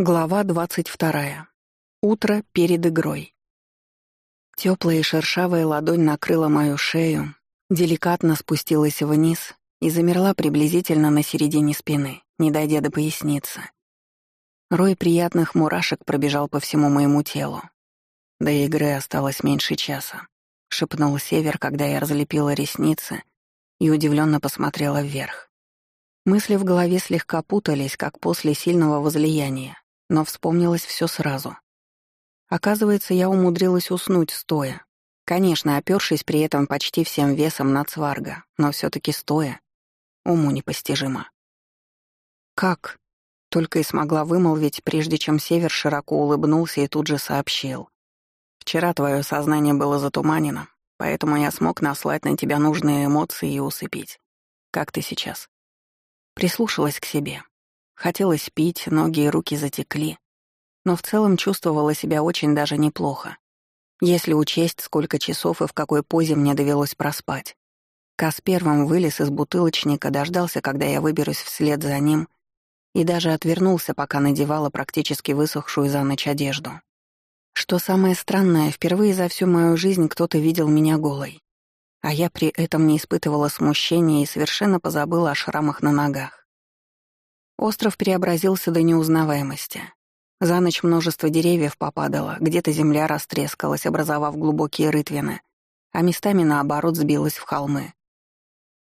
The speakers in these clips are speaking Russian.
Глава двадцать вторая. Утро перед игрой. Теплая и шершавая ладонь накрыла мою шею, деликатно спустилась вниз и замерла приблизительно на середине спины, не дойдя до поясницы. Рой приятных мурашек пробежал по всему моему телу. До игры осталось меньше часа, шепнул Север, когда я разлепила ресницы и удивленно посмотрела вверх. Мысли в голове слегка путались, как после сильного возлияния, но вспомнилось все сразу. Оказывается, я умудрилась уснуть стоя. Конечно, опёршись при этом почти всем весом на цварга, но все таки стоя. Уму непостижимо. «Как?» — только и смогла вымолвить, прежде чем Север широко улыбнулся и тут же сообщил. «Вчера твое сознание было затуманено, поэтому я смог наслать на тебя нужные эмоции и усыпить. Как ты сейчас?» Прислушалась к себе. Хотелось пить, ноги и руки затекли. Но в целом чувствовала себя очень даже неплохо. Если учесть, сколько часов и в какой позе мне довелось проспать. Кас первым вылез из бутылочника, дождался, когда я выберусь вслед за ним, и даже отвернулся, пока надевала практически высохшую за ночь одежду. Что самое странное, впервые за всю мою жизнь кто-то видел меня голой. А я при этом не испытывала смущения и совершенно позабыла о шрамах на ногах. Остров преобразился до неузнаваемости. За ночь множество деревьев попадало, где-то земля растрескалась, образовав глубокие рытвины, а местами, наоборот, сбилась в холмы.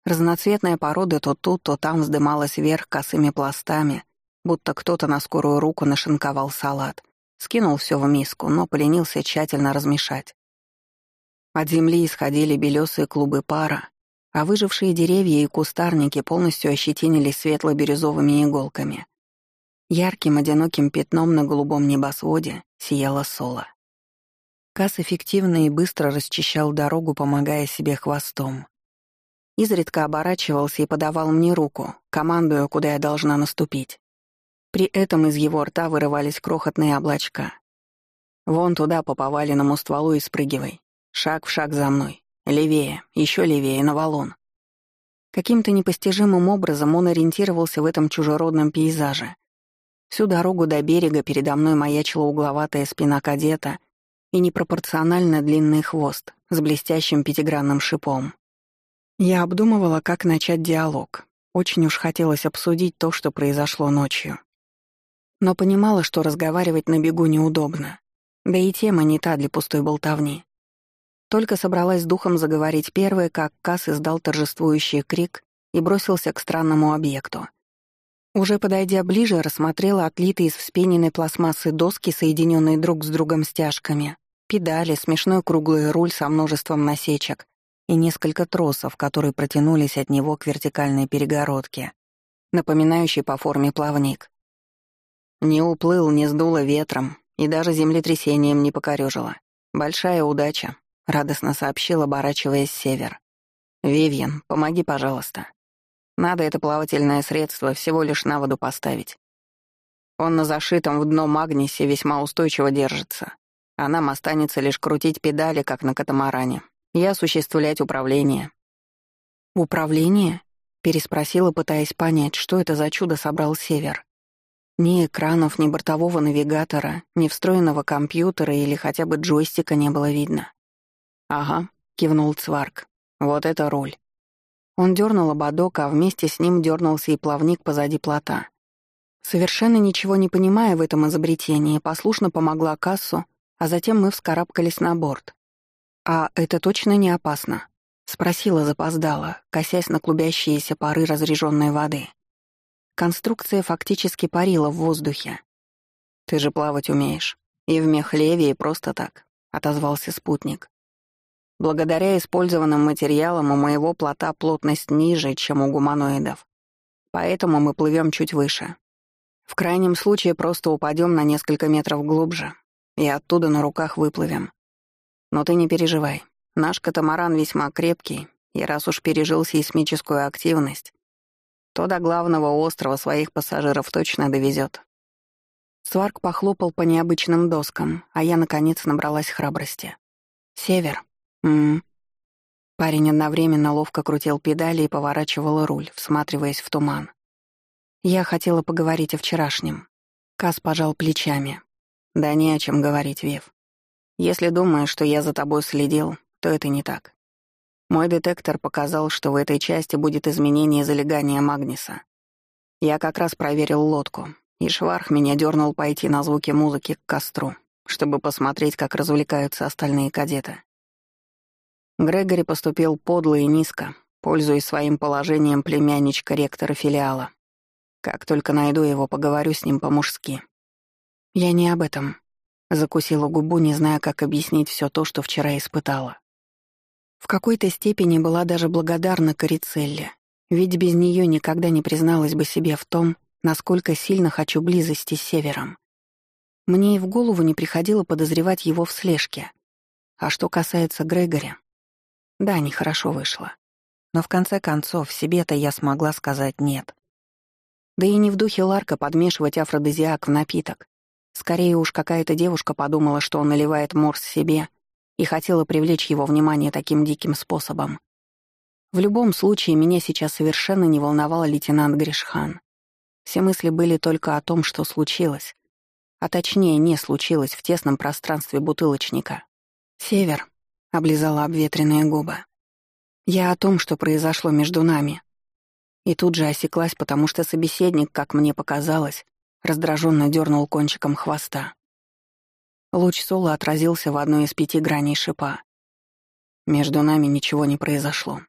Разноцветная порода то тут, то там вздымалась вверх косыми пластами, будто кто-то на скорую руку нашинковал салат. Скинул все в миску, но поленился тщательно размешать. От земли исходили белесые клубы пара, а выжившие деревья и кустарники полностью ощетинились светло-бирюзовыми иголками. Ярким одиноким пятном на голубом небосводе сияла соло. Кас эффективно и быстро расчищал дорогу, помогая себе хвостом. Изредка оборачивался и подавал мне руку, командуя, куда я должна наступить. При этом из его рта вырывались крохотные облачка. «Вон туда, по поваленному стволу, и спрыгивай. Шаг в шаг за мной. Левее, еще левее, на валун. Каким-то непостижимым образом он ориентировался в этом чужеродном пейзаже. Всю дорогу до берега передо мной маячила угловатая спина кадета и непропорционально длинный хвост с блестящим пятигранным шипом. Я обдумывала, как начать диалог. Очень уж хотелось обсудить то, что произошло ночью. Но понимала, что разговаривать на бегу неудобно. Да и тема не та для пустой болтовни. Только собралась духом заговорить первой, как Касс издал торжествующий крик и бросился к странному объекту. Уже подойдя ближе, рассмотрела отлитые из вспененной пластмассы доски, соединенные друг с другом стяжками, педали, смешной круглый руль со множеством насечек и несколько тросов, которые протянулись от него к вертикальной перегородке, напоминающей по форме плавник. Не уплыл, не сдуло ветром и даже землетрясением не покорёжило. Большая удача, — радостно сообщил, оборачиваясь север. «Вивьен, помоги, пожалуйста. Надо это плавательное средство всего лишь на воду поставить. Он на зашитом в дно магнисе весьма устойчиво держится, а нам останется лишь крутить педали, как на катамаране, и осуществлять управление». «Управление?» — переспросила, пытаясь понять, что это за чудо собрал Север. Ни экранов, ни бортового навигатора, ни встроенного компьютера или хотя бы джойстика не было видно. «Ага», — кивнул Цварк. «Вот это руль». Он дернул ободок, а вместе с ним дернулся и плавник позади плота. Совершенно ничего не понимая в этом изобретении, послушно помогла кассу, а затем мы вскарабкались на борт. «А это точно не опасно?» — спросила запоздала, косясь на клубящиеся пары разреженной воды. Конструкция фактически парила в воздухе. «Ты же плавать умеешь. И в мехлеве, и просто так», — отозвался спутник. Благодаря использованным материалам у моего плота плотность ниже, чем у гуманоидов. Поэтому мы плывем чуть выше. В крайнем случае просто упадем на несколько метров глубже и оттуда на руках выплывем. Но ты не переживай. Наш катамаран весьма крепкий, и раз уж пережил сейсмическую активность, то до главного острова своих пассажиров точно довезет. Сварк похлопал по необычным доскам, а я, наконец, набралась храбрости. «Север», «М-м». Парень одновременно ловко крутил педали и поворачивал руль, всматриваясь в туман. Я хотела поговорить о вчерашнем. Кас пожал плечами. «Да не о чем говорить, Вив. Если думаешь, что я за тобой следил, то это не так. Мой детектор показал, что в этой части будет изменение залегания Магниса. Я как раз проверил лодку, и Шварх меня дернул пойти на звуки музыки к костру, чтобы посмотреть, как развлекаются остальные кадеты. Грегори поступил подло и низко, пользуясь своим положением племянничка ректора филиала. Как только найду его, поговорю с ним по-мужски. Я не об этом. Закусила губу, не зная, как объяснить все то, что вчера испытала. В какой-то степени была даже благодарна Карицелле, ведь без нее никогда не призналась бы себе в том, насколько сильно хочу близости с Севером. Мне и в голову не приходило подозревать его в слежке. А что касается Грегори, да, нехорошо вышло. Но в конце концов, себе-то я смогла сказать «нет». Да и не в духе Ларка подмешивать афродизиак в напиток. Скорее уж какая-то девушка подумала, что он наливает морс себе и хотела привлечь его внимание таким диким способом. В любом случае, меня сейчас совершенно не волновал лейтенант Гришхан. Все мысли были только о том, что случилось. А точнее, не случилось в тесном пространстве бутылочника. «Север», — облизала обветренные губы. «Я о том, что произошло между нами». И тут же осеклась, потому что собеседник, как мне показалось, раздраженно дернул кончиком хвоста. Луч Сола отразился в одной из пяти граней шипа. Между нами ничего не произошло.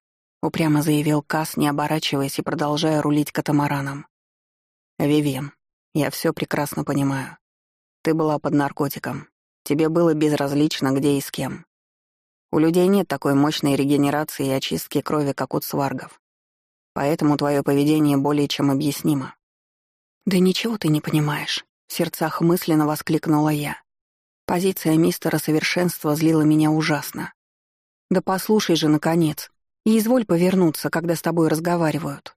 Упрямо заявил Кас, не оборачиваясь и продолжая рулить катамараном. «Вивьен, я все прекрасно понимаю. Ты была под наркотиком. Тебе было безразлично, где и с кем. У людей нет такой мощной регенерации и очистки крови, как у сваргов. Поэтому твое поведение более чем объяснимо». «Да ничего ты не понимаешь», — в сердцах мысленно воскликнула я. Позиция мистера совершенства злила меня ужасно. «Да послушай же, наконец!» И изволь повернуться, когда с тобой разговаривают».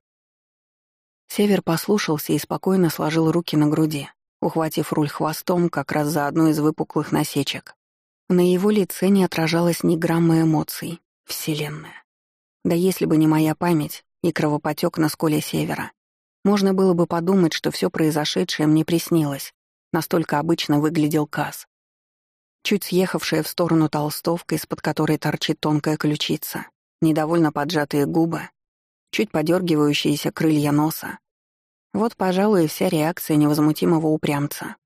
Север послушался и спокойно сложил руки на груди, ухватив руль хвостом как раз за одну из выпуклых насечек. На его лице не отражалось ни грамма эмоций. Вселенная. Да если бы не моя память и кровопотек на сколе севера, можно было бы подумать, что все произошедшее мне приснилось. Настолько обычно выглядел Каз. Чуть съехавшая в сторону толстовка, из-под которой торчит тонкая ключица, недовольно поджатые губы, чуть подергивающиеся крылья носа. Вот, пожалуй, и вся реакция невозмутимого упрямца.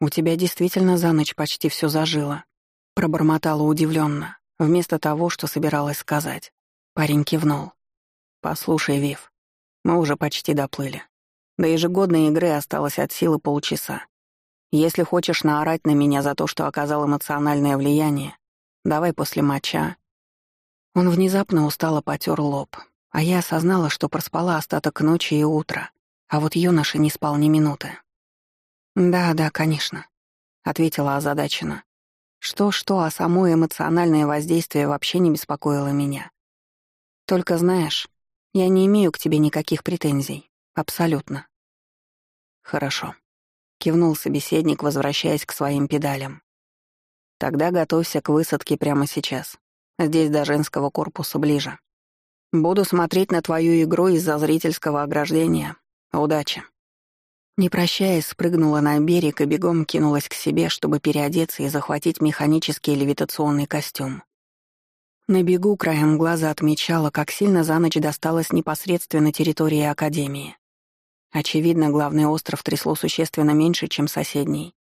«У тебя действительно за ночь почти все зажило», — пробормотала удивленно, вместо того, что собиралась сказать. Парень кивнул. «Послушай, Вив, мы уже почти доплыли. До ежегодной игры осталось от силы полчаса. Если хочешь наорать на меня за то, что оказал эмоциональное влияние, давай после матча, он внезапно устало потер лоб, а я осознала, что проспала остаток ночи и утра, а вот юноша не спал ни минуты. «Да, да, конечно», — ответила озадаченно. Что-что, а само эмоциональное воздействие вообще не беспокоило меня. Только знаешь, я не имею к тебе никаких претензий. Абсолютно. Хорошо. Кивнул собеседник, возвращаясь к своим педалям. Тогда готовься к высадке прямо сейчас. Здесь до женского корпуса ближе. Буду смотреть на твою игру из-за зрительского ограждения. Удачи». Не прощаясь, спрыгнула на берег и бегом кинулась к себе, чтобы переодеться и захватить механический левитационный костюм. На бегу краем глаза отмечала, как сильно за ночь досталось непосредственно территории Академии. Очевидно, главный остров трясло существенно меньше, чем соседний.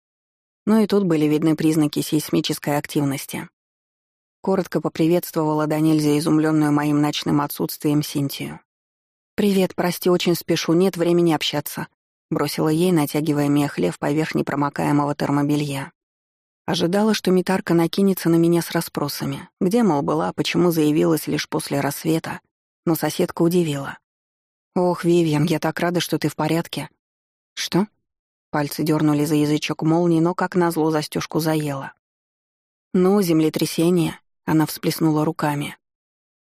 Но и тут были видны признаки сейсмической активности. Коротко поприветствовала до изумленную моим ночным отсутствием Синтию. «Привет, прости, очень спешу, нет времени общаться», — бросила ей, натягивая мехлев поверх непромокаемого термобелья. Ожидала, что Митарка накинется на меня с расспросами. Где, мол, была, почему заявилась лишь после рассвета, но соседка удивила. «Ох, Вивьен, я так рада, что ты в порядке». «Что?» Пальцы дернули за язычок молнии, но, как назло, застежку заела. «Ну, землетрясение. Она всплеснула руками.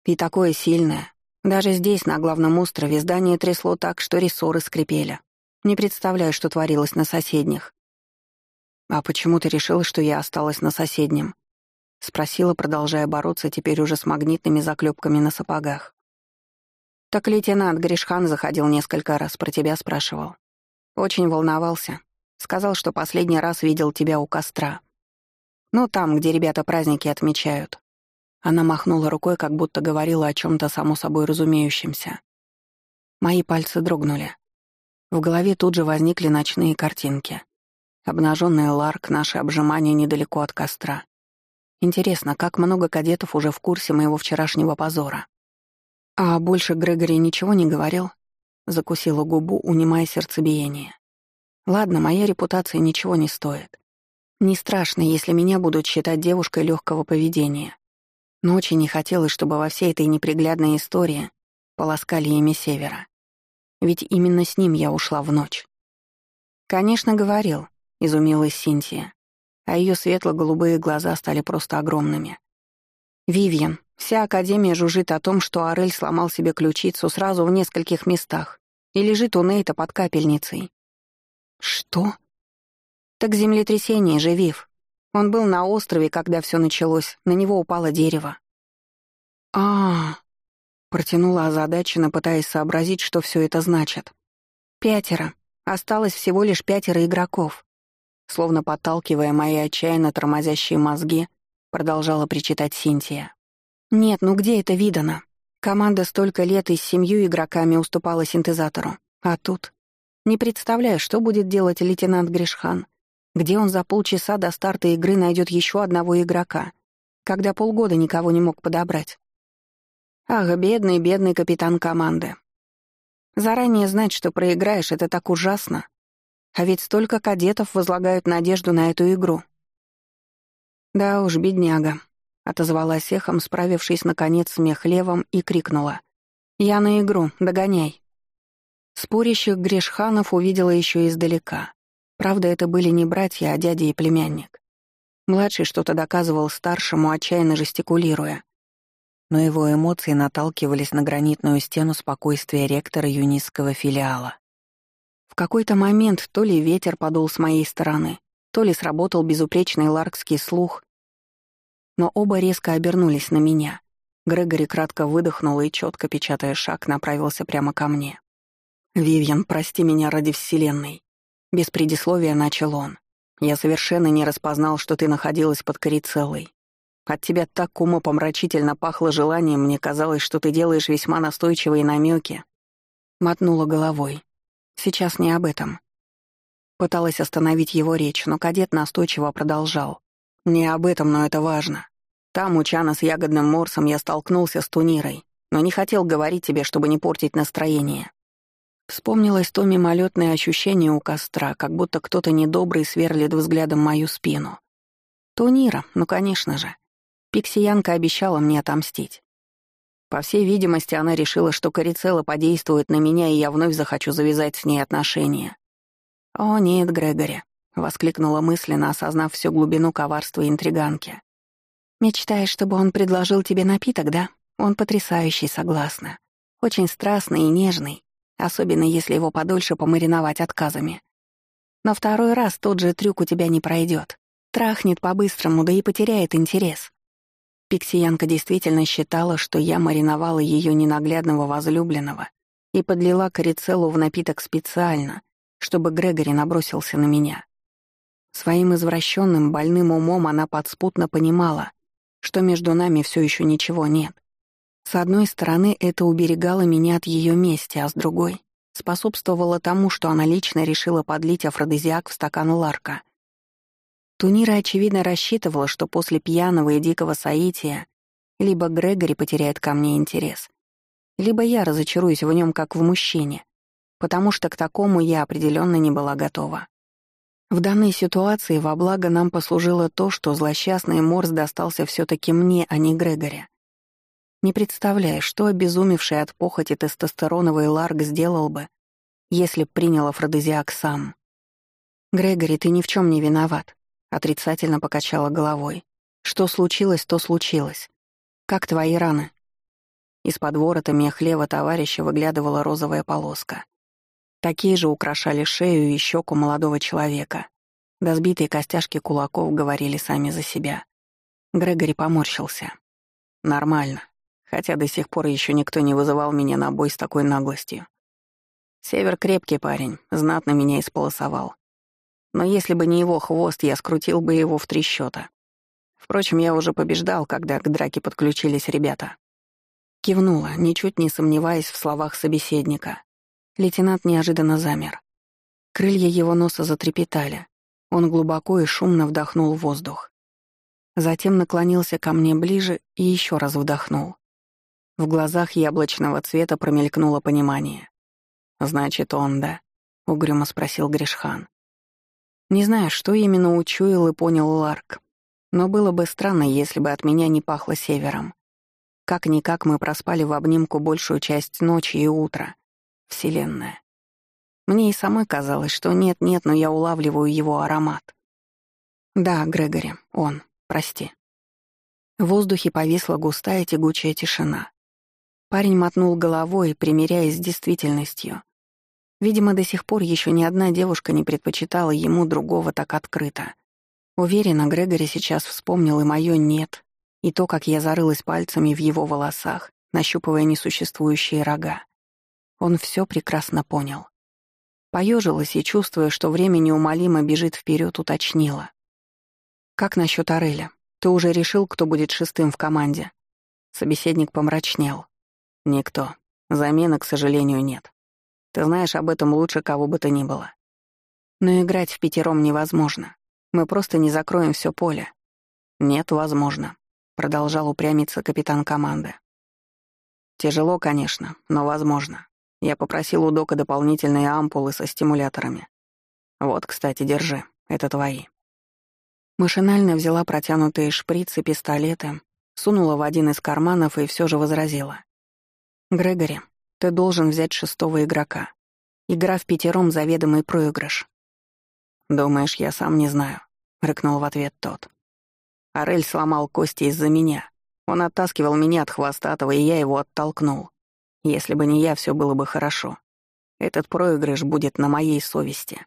И такое сильное. Даже здесь, на главном острове, здание трясло так, что рессоры скрипели. Не представляю, что творилось на соседних. «А почему ты решила, что я осталась на соседнем?» — спросила, продолжая бороться теперь уже с магнитными заклепками на сапогах. «Так лейтенант Гришхан заходил несколько раз, про тебя спрашивал. Очень волновался. Сказал, что последний раз видел тебя у костра. Ну, там, где ребята праздники отмечают. Она махнула рукой, как будто говорила о чем то само собой разумеющемся. Мои пальцы дрогнули. В голове тут же возникли ночные картинки. Обнаженный Ларк, наше обжимание недалеко от костра. Интересно, как много кадетов уже в курсе моего вчерашнего позора. А больше Грегори ничего не говорил? Закусила губу, унимая сердцебиение. Ладно, моя репутация ничего не стоит. Не страшно, если меня будут считать девушкой легкого поведения. Но очень не хотелось, чтобы во всей этой неприглядной истории полоскали имя Севера. Ведь именно с ним я ушла в ночь. «Конечно, говорил», — изумилась Синтия, а ее светло-голубые глаза стали просто огромными. «Вивьен, вся Академия жужжит о том, что Орель сломал себе ключицу сразу в нескольких местах и лежит у Нейта под капельницей». «Что?» «Так землетрясение же, Вив. Он был на острове, когда все началось, на него упало дерево». «А-а-а», Протянула озадаченно, пытаясь сообразить, что все это значит. «Пятеро. Осталось всего лишь пятеро игроков». Словно подталкивая мои отчаянно тормозящие мозги, продолжала причитать Синтия. «Нет, ну где это видано? Команда столько лет и с семью игроками уступала синтезатору. А тут? Не представляю, что будет делать лейтенант Гришхан. Где он за полчаса до старта игры найдет еще одного игрока, когда полгода никого не мог подобрать? Ах, бедный, бедный капитан команды. Заранее знать, что проиграешь, это так ужасно. А ведь столько кадетов возлагают надежду на эту игру. Да уж, бедняга, отозвалась эхом, справившись наконец с мехлевом, и крикнула. «Я на игру, догоняй!» Спорящих Грешханов увидела еще издалека. Правда, это были не братья, а дядя и племянник. Младший что-то доказывал старшему, отчаянно жестикулируя но его эмоции наталкивались на гранитную стену спокойствия ректора юнистского филиала. В какой-то момент то ли ветер подул с моей стороны, то ли сработал безупречный ларкский слух, но оба резко обернулись на меня. Грегори кратко выдохнул и, четко печатая шаг, направился прямо ко мне. «Вивьен, прости меня ради Вселенной». Без предисловия начал он. «Я совершенно не распознал, что ты находилась под корицеллой. От тебя так умопомрачительно пахло желанием, мне казалось, что ты делаешь весьма настойчивые намеки. Мотнула головой. Сейчас не об этом. Пыталась остановить его речь, но кадет настойчиво продолжал. Не об этом, но это важно. Там, у Чана с ягодным морсом, я столкнулся с Тунирой, но не хотел говорить тебе, чтобы не портить настроение. Вспомнилось то мимолетное ощущение у костра, как будто кто-то недобрый сверлит взглядом мою спину. Тунира, ну, конечно же. Пиксиянка обещала мне отомстить. По всей видимости, она решила, что Корицелла подействует на меня, и я вновь захочу завязать с ней отношения. «О, нет, Грегори», — воскликнула мысленно, осознав всю глубину коварства интриганки. «Мечтаешь, чтобы он предложил тебе напиток, да? Он потрясающий, согласна. Очень страстный и нежный, особенно если его подольше помариновать отказами. Но второй раз тот же трюк у тебя не пройдет. Трахнет по-быстрому, да и потеряет интерес. Пиксиянка действительно считала, что я мариновала ее ненаглядного возлюбленного и подлила корицеллу в напиток специально, чтобы Грегори набросился на меня. Своим извращенным, больным умом она подспутно понимала, что между нами все еще ничего нет. С одной стороны, это уберегало меня от ее мести, а с другой — способствовало тому, что она лично решила подлить афродизиак в стакан Ларка — Тунира, очевидно, рассчитывала, что после пьяного и дикого соития либо Грегори потеряет ко мне интерес, либо я разочаруюсь в нем как в мужчине, потому что к такому я определенно не была готова. В данной ситуации во благо нам послужило то, что злосчастный Морс достался все таки мне, а не Грегори. Не представляя, что обезумевший от похоти тестостероновый Ларк сделал бы, если б принял афродизиак сам. «Грегори, ты ни в чем не виноват. Отрицательно покачала головой. Что случилось, то случилось. Как твои раны? Из-под ворота мехлева товарища выглядывала розовая полоска. Такие же украшали шею и щеку молодого человека. Да костяшки кулаков говорили сами за себя. Грегори поморщился. Нормально. Хотя до сих пор еще никто не вызывал меня на бой с такой наглостью. Север крепкий парень, знатно меня исполосовал. Но если бы не его хвост, я скрутил бы его в три счета. Впрочем, я уже побеждал, когда к драке подключились ребята. Кивнула, ничуть не сомневаясь в словах собеседника. Лейтенант неожиданно замер. Крылья его носа затрепетали. Он глубоко и шумно вдохнул воздух. Затем наклонился ко мне ближе и еще раз вдохнул. В глазах яблочного цвета промелькнуло понимание. «Значит, он, да?» — угрюмо спросил Гришхан. Не знаю, что именно учуял и понял Ларк, но было бы странно, если бы от меня не пахло севером. Как-никак мы проспали в обнимку большую часть ночи и утра. Вселенная. Мне и самой казалось, что нет-нет, но я улавливаю его аромат. Да, Грегори, он, прости. В воздухе повисла густая тягучая тишина. Парень мотнул головой, примиряясь с действительностью. Видимо, до сих пор еще ни одна девушка не предпочитала ему другого так открыто. Уверена, Грегори сейчас вспомнил и мое «нет», и то, как я зарылась пальцами в его волосах, нащупывая несуществующие рога. Он все прекрасно понял. Поежилась и, чувствуя, что время неумолимо бежит вперед, уточнила. «Как насчет Ореля? Ты уже решил, кто будет шестым в команде?» Собеседник помрачнел. «Никто. Замены, к сожалению, нет. Ты знаешь об этом лучше кого бы то ни было. Но играть в пятером невозможно. Мы просто не закроем все поле. Нет, возможно продолжал упрямиться капитан команды. Тяжело, конечно, но возможно. Я попросил у Дока дополнительные ампулы со стимуляторами. Вот, кстати, держи, это твои. Машинально взяла протянутые шприцы, пистолеты, сунула в один из карманов и все же возразила. «Грегори, ты должен взять шестого игрока. Игра в пятером — заведомый проигрыш». «Думаешь, я сам не знаю?» — рыкнул в ответ тот. Арель сломал кости из-за меня. Он оттаскивал меня от хвостатого, и я его оттолкнул. Если бы не я, все было бы хорошо. Этот проигрыш будет на моей совести.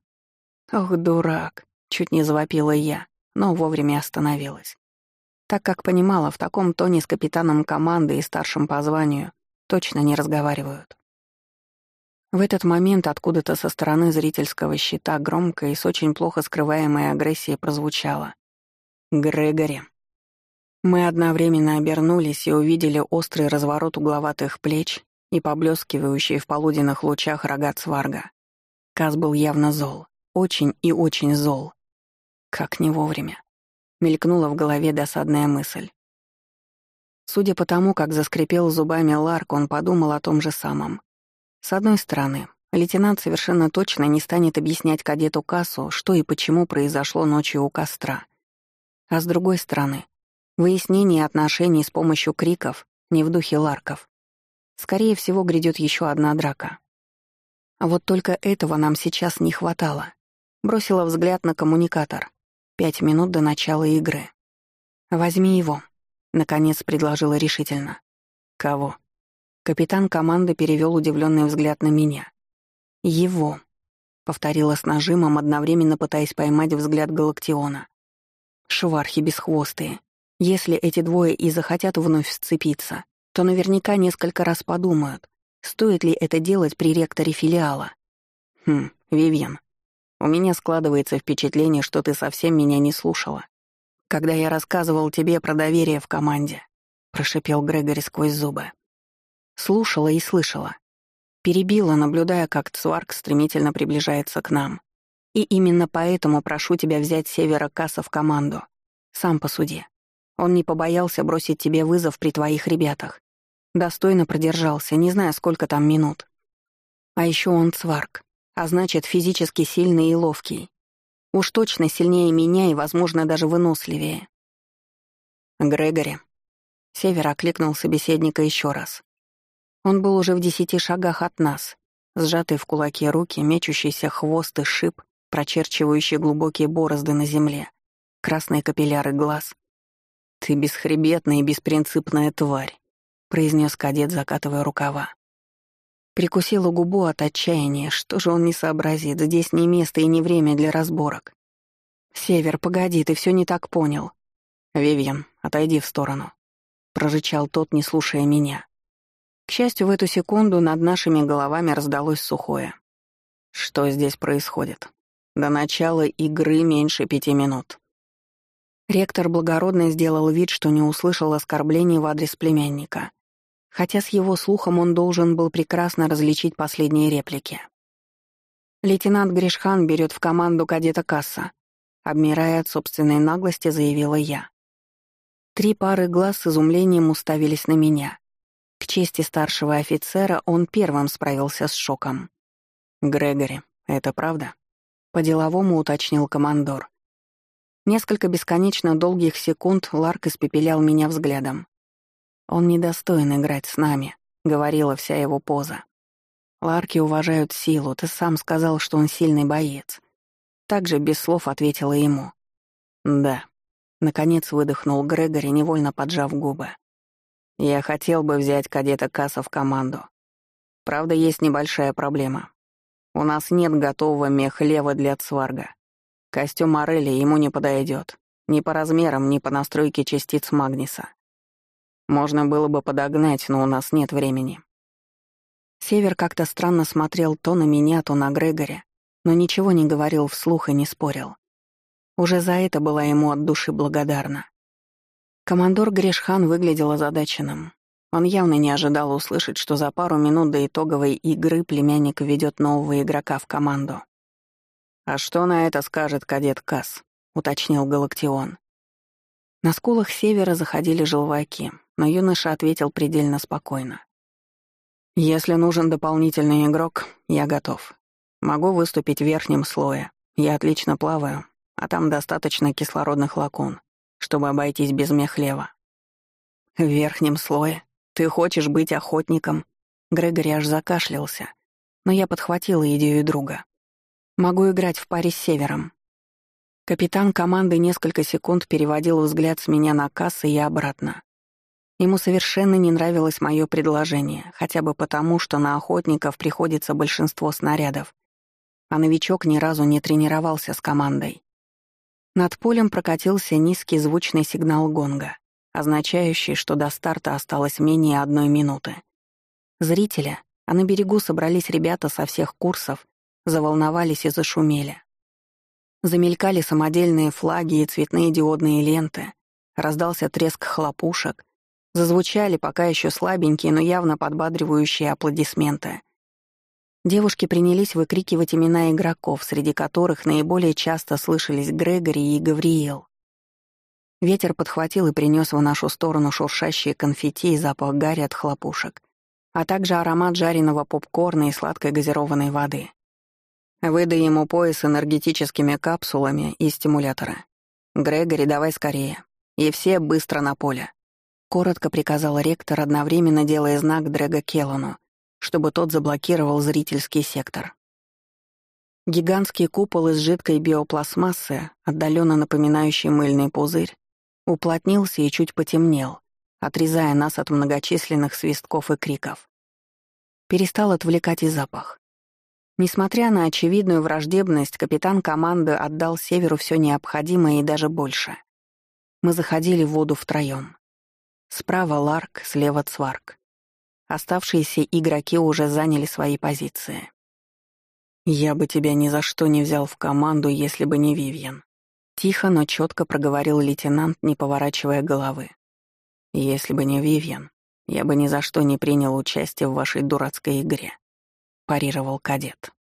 Ох, дурак, чуть не завопила я, но вовремя остановилась. Так как понимала, в таком тоне с капитаном команды и старшим по званию точно не разговаривают. В этот момент откуда-то со стороны зрительского щита громко и с очень плохо скрываемой агрессией прозвучало. Грегори. Мы одновременно обернулись и увидели острый разворот угловатых плеч и поблескивающие в полуденных лучах рога цварга. Каз был явно зол, очень и очень зол. Как не вовремя. Мелькнула в голове досадная мысль. Судя по тому, как заскрипел зубами Ларк, он подумал о том же самом. С одной стороны, лейтенант совершенно точно не станет объяснять кадету Кассу, что и почему произошло ночью у костра — а с другой стороны, выяснение отношений с помощью криков не в духе ларков. Скорее всего, грядет еще одна драка. А вот только этого нам сейчас не хватало. Бросила взгляд на коммуникатор. Пять минут до начала игры. «Возьми его», — наконец предложила решительно. «Кого?» Капитан команды перевел удивленный взгляд на меня. «Его», — повторила с нажимом, одновременно пытаясь поймать взгляд Галактиона. Швархи бесхвостые. Если эти двое и захотят вновь сцепиться, то наверняка несколько раз подумают, стоит ли это делать при ректоре филиала. Хм, Вивьен, у меня складывается впечатление, что ты совсем меня не слушала. Когда я рассказывал тебе про доверие в команде, прошипел Грегори сквозь зубы. Слушала и слышала. Перебила, наблюдая, как Цварк стремительно приближается к нам. И именно поэтому прошу тебя взять Севера Касса в команду. Сам посуди. Он не побоялся бросить тебе вызов при твоих ребятах. Достойно продержался, не знаю, сколько там минут. А еще он цварк, а значит, физически сильный и ловкий. Уж точно сильнее меня и, возможно, даже выносливее. Грегори. Север окликнул собеседника еще раз. Он был уже в десяти шагах от нас, сжатый в кулаке руки, мечущийся хвост и шип, прочерчивающие глубокие борозды на земле, красные капилляры глаз. «Ты бесхребетная и беспринципная тварь», — произнес кадет, закатывая рукава. Прикусила губу от отчаяния, что же он не сообразит, здесь не место и не время для разборок. «Север, погоди, ты все не так понял». «Вивьен, отойди в сторону», — прорычал тот, не слушая меня. К счастью, в эту секунду над нашими головами раздалось сухое. «Что здесь происходит?» До начала игры меньше пяти минут». Ректор благородно сделал вид, что не услышал оскорблений в адрес племянника, хотя с его слухом он должен был прекрасно различить последние реплики. «Лейтенант Гришхан берет в команду кадета Касса», обмирая от собственной наглости, заявила я. Три пары глаз с изумлением уставились на меня. К чести старшего офицера он первым справился с шоком. «Грегори, это правда?» — по-деловому уточнил командор. Несколько бесконечно долгих секунд Ларк испепелял меня взглядом. «Он недостоин играть с нами», — говорила вся его поза. «Ларки уважают силу, ты сам сказал, что он сильный боец». Также без слов ответила ему. «Да». Наконец выдохнул Грегори, невольно поджав губы. «Я хотел бы взять кадета Касса в команду. Правда, есть небольшая проблема. У нас нет готового мехлева для цварга. Костюм Морели ему не подойдет. Ни по размерам, ни по настройке частиц Магниса. Можно было бы подогнать, но у нас нет времени. Север как-то странно смотрел то на меня, то на Грегоря, но ничего не говорил вслух и не спорил. Уже за это была ему от души благодарна. Командор Грешхан выглядел озадаченным. Он явно не ожидал услышать, что за пару минут до итоговой игры племянник ведет нового игрока в команду. «А что на это скажет кадет Касс?» — уточнил Галактион. На скулах севера заходили желваки, но юноша ответил предельно спокойно. «Если нужен дополнительный игрок, я готов. Могу выступить в верхнем слое. Я отлично плаваю, а там достаточно кислородных лакун, чтобы обойтись без мехлева». «В верхнем слое? Ты хочешь быть охотником?» Грегори аж закашлялся, но я подхватила идею друга. Могу играть в паре с Севером. Капитан команды несколько секунд переводил взгляд с меня на кассы и обратно. Ему совершенно не нравилось мое предложение, хотя бы потому, что на охотников приходится большинство снарядов, а новичок ни разу не тренировался с командой. Над полем прокатился низкий звучный сигнал гонга, означающий, что до старта осталось менее одной минуты. Зрители, а на берегу собрались ребята со всех курсов, заволновались и зашумели. Замелькали самодельные флаги и цветные диодные ленты, раздался треск хлопушек, зазвучали пока еще слабенькие, но явно подбадривающие аплодисменты. Девушки принялись выкрикивать имена игроков, среди которых наиболее часто слышались Грегори и Гавриил. Ветер подхватил и принес в нашу сторону шуршащие конфетти и запах гари от хлопушек, а также аромат жареного попкорна и сладкой газированной воды. Выдай ему пояс энергетическими капсулами и стимуляторы. Грегори, давай скорее. И все быстро на поле. Коротко приказал ректор, одновременно делая знак Дрэга Келлану, чтобы тот заблокировал зрительский сектор. Гигантский купол из жидкой биопластмассы, отдаленно напоминающий мыльный пузырь, уплотнился и чуть потемнел, отрезая нас от многочисленных свистков и криков. Перестал отвлекать и запах. Несмотря на очевидную враждебность, капитан команды отдал Северу все необходимое и даже больше. Мы заходили в воду втроем. Справа Ларк, слева Цварк. Оставшиеся игроки уже заняли свои позиции. «Я бы тебя ни за что не взял в команду, если бы не Вивьен», Тихо, но четко проговорил лейтенант, не поворачивая головы. «Если бы не Вивьен, я бы ни за что не принял участие в вашей дурацкой игре парировал кадет.